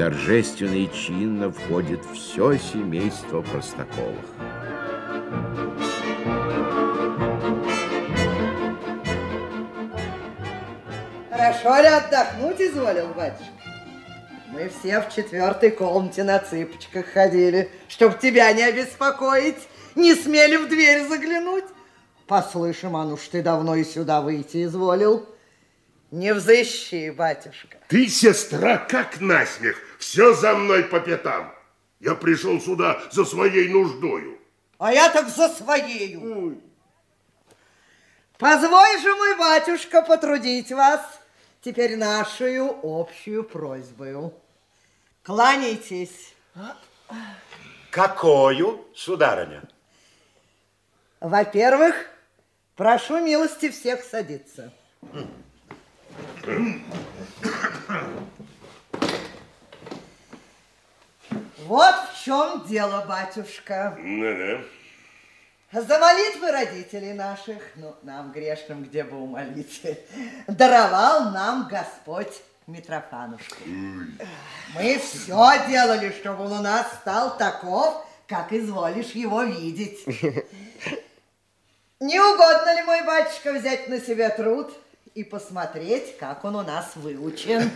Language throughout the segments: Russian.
торжественно и чинно входит все семейство Простаковых. Хорошо ли отдохнуть изволил, батюшка? Мы все в четвертой комнате на цыпочках ходили, чтоб тебя не обеспокоить, не смели в дверь заглянуть. Послышим, Ануш, ты давно и сюда выйти изволил. Не взыщи, батюшка. Ты, сестра, как насмех, все за мной по пятам. Я пришел сюда за своей нуждою. А я так за своею. Позволь же, мой батюшка, потрудить вас теперь нашу общую просьбу. Кланяйтесь. Какую, сударыня? Во-первых, прошу милости всех садиться. Вот в чем дело, батюшка. Ну-да. За молитвы родителей наших, ну, нам грешным где бы умолить, даровал нам Господь Митрофанушку. Мы все делали, чтобы он у нас стал таков, как изволишь его видеть. Не угодно ли, мой батюшка, взять на себя труд и посмотреть, как он у нас выучен?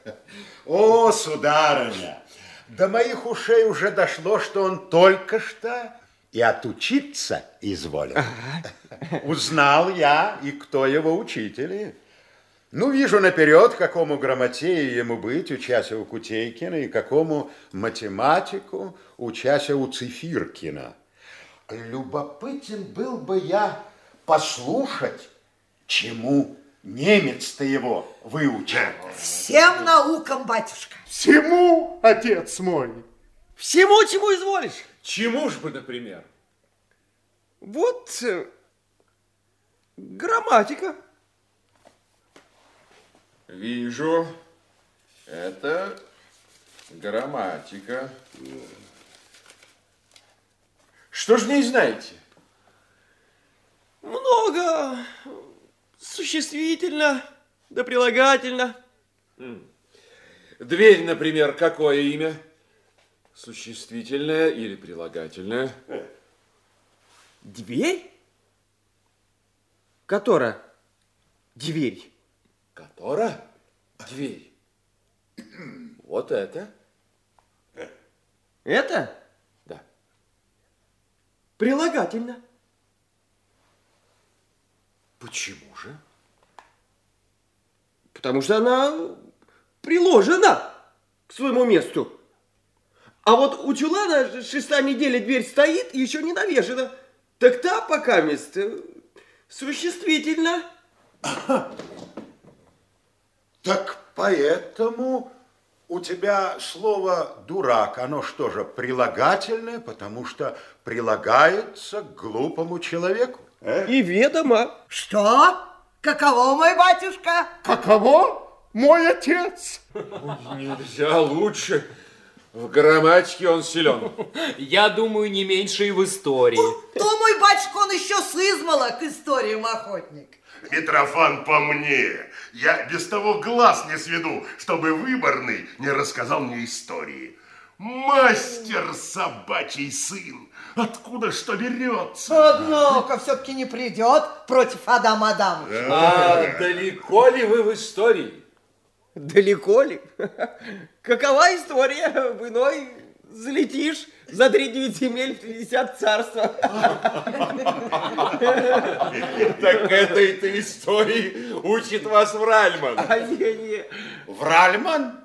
О, сударыня, до моих ушей уже дошло, что он только что и отучиться изволил. Узнал я, и кто его учители. Ну, вижу наперед, какому грамотею ему быть, учась у Кутейкина, и какому математику, учась у Цифиркина. Любопытен был бы я послушать, чему немец-то его выучил. Всем наукам, батюшка. Всему, отец мой. Всему, чему изволишь. Чему ж бы, например? Вот э, грамматика. Вижу, это грамматика. Что ж в ней знаете? Много. Существительно, да прилагательно. Дверь, например, какое имя? Существительное или прилагательное? Дверь? Которая? Дверь. Которая? Дверь. Вот это. Это? Да. Прилагательно. Почему же? Потому что она приложена к своему месту. А вот у чулана шестая неделя дверь стоит и еще не навешена. Так та пока место существительно. Так поэтому у тебя слово «дурак», оно что же, прилагательное, потому что прилагается к глупому человеку? Э? И ведомо. Что? Каково, мой батюшка? Каково? Мой отец. Нельзя лучше. В грамматике он силен. Я думаю, не меньше и в истории. То мой батюшка, он еще с измала к историям охотник. Митрофан по мне. Я без того глаз не сведу, чтобы выборный не рассказал мне истории. Мастер собачий сын. Откуда что берется? Однако все-таки не придет против Адама Адамовича. А далеко ли вы в истории? Далеко ли? Какова история? В иной залетишь за три девять земель в 50 царства. Так этой-то истории учит вас Вральман. А не, не. Вральман?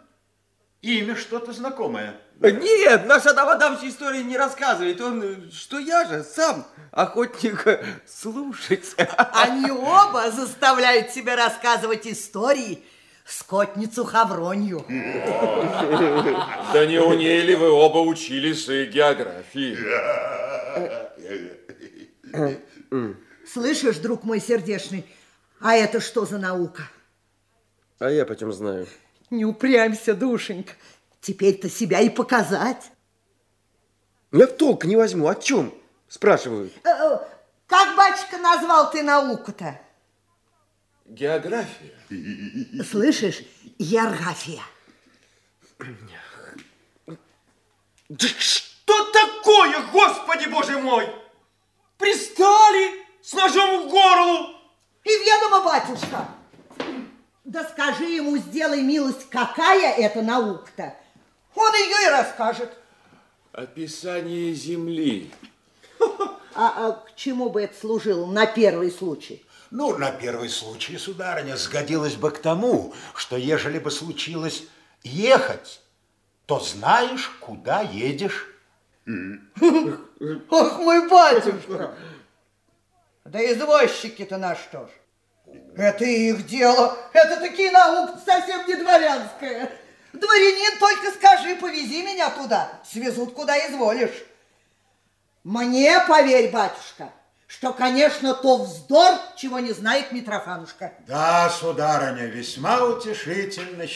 Имя что-то знакомое. Нет, наш Адам Адамович истории не рассказывает. Он, что я же сам охотник слушать. Они оба заставляют себя рассказывать истории скотницу Хавронью. Да не у ней ли вы оба учились и географии? Слышишь, друг мой сердечный, а это что за наука? А я почем знаю? Не упрямься, душенька. Теперь-то себя и показать. Я в толк не возьму. О чем? Спрашивают. Э, Как, батюшка, назвал ты науку-то? География. Слышишь? География. Да что такое, господи боже мой? Пристали с ножом в горло. И ведомо, батюшка. Да скажи ему, сделай милость, какая это наука-то. Он ее и расскажет. Описание земли. А, а к чему бы это служило на первый случай? Ну, на первый случай, сударыня, сгодилось бы к тому, что ежели бы случилось ехать, то знаешь, куда едешь. Ах, мой батюшка! Да извозчики-то на что ж? Это их дело. Это такие науки совсем не дворянская. Дворянин, только скажи, повези меня туда. Свезут, куда изволишь. Мне поверь, батюшка, что, конечно, то вздор, чего не знает Митрофанушка. Да, сударыня, весьма утешительно